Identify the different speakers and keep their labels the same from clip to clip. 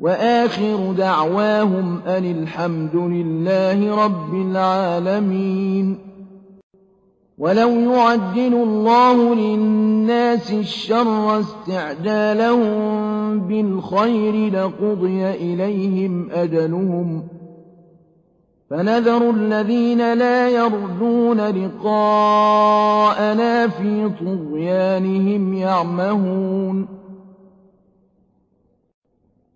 Speaker 1: وآخر دعواهم أن الحمد لله رب العالمين. ولو يعجل الله للناس الشر استعجالهم بالخير لقضي إليهم أجلهم. فنذر الذين لا يرجون لقاءنا في طغيانهم يعمهون.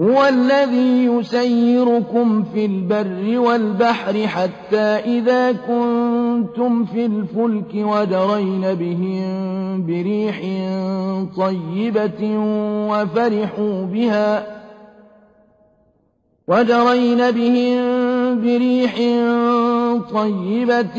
Speaker 1: هُوَ الَّذِي يُسَيِّرُكُمْ فِي الْبَرِّ وَالْبَحْرِ حَتَّىٰ إِذَا كُنتُمْ فِي الْفُلْكِ وَجَرَيْنَ بِهِم بِرِيحٍ طَيِّبَةٍ وَفَرِحُوا بِهَا وَجَرَيْنَ بِهِم بِرِيحٍ طَيِّبَةٍ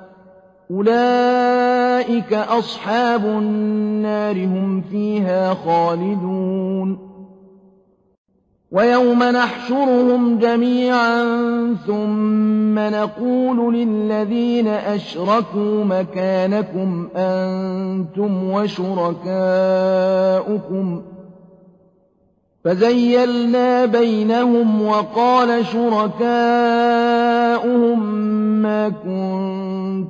Speaker 1: أولئك أصحاب النار هم فيها خالدون ويوم نحشرهم جميعا ثم نقول للذين أشركوا مكانكم أنتم وشركاؤكم فزيلنا بينهم وقال شركاؤهم ما كنتم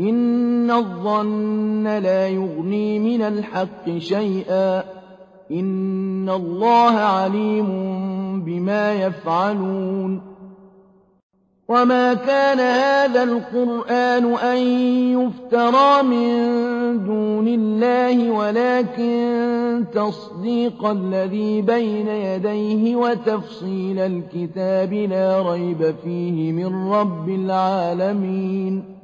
Speaker 1: إن الظن لا يغني من الحق شيئا. إن الله عليم بما يفعلون. وما كان هذا القرآن أن يفترى من دون الله ولكن تصديق الذي بين يديه وتفصيل الكتاب لا ريب فيه من رب العالمين.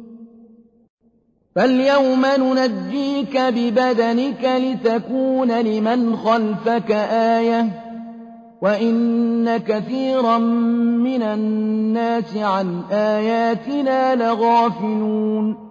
Speaker 1: فَالْيَوْمَ نُنَجِّيكَ بِبَدَنِكَ لِتَكُونَ لِمَنْ خَلْفَكَ آيَةً ۚ وَإِنَّ كَثِيرًا مِّنَ النَّاسِ عَنْ آيَاتِنَا لَغَافِلُونَ.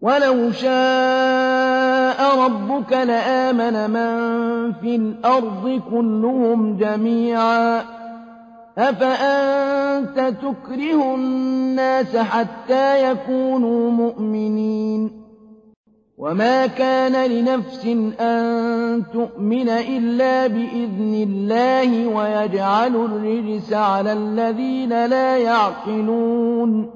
Speaker 1: ولو شاء ربك لآمن من في الأرض كلهم جميعا أفأنت تكره الناس حتى يكونوا مؤمنين وما كان لنفس أن تؤمن إلا بإذن الله ويجعل الرجس على الذين لا يعقلون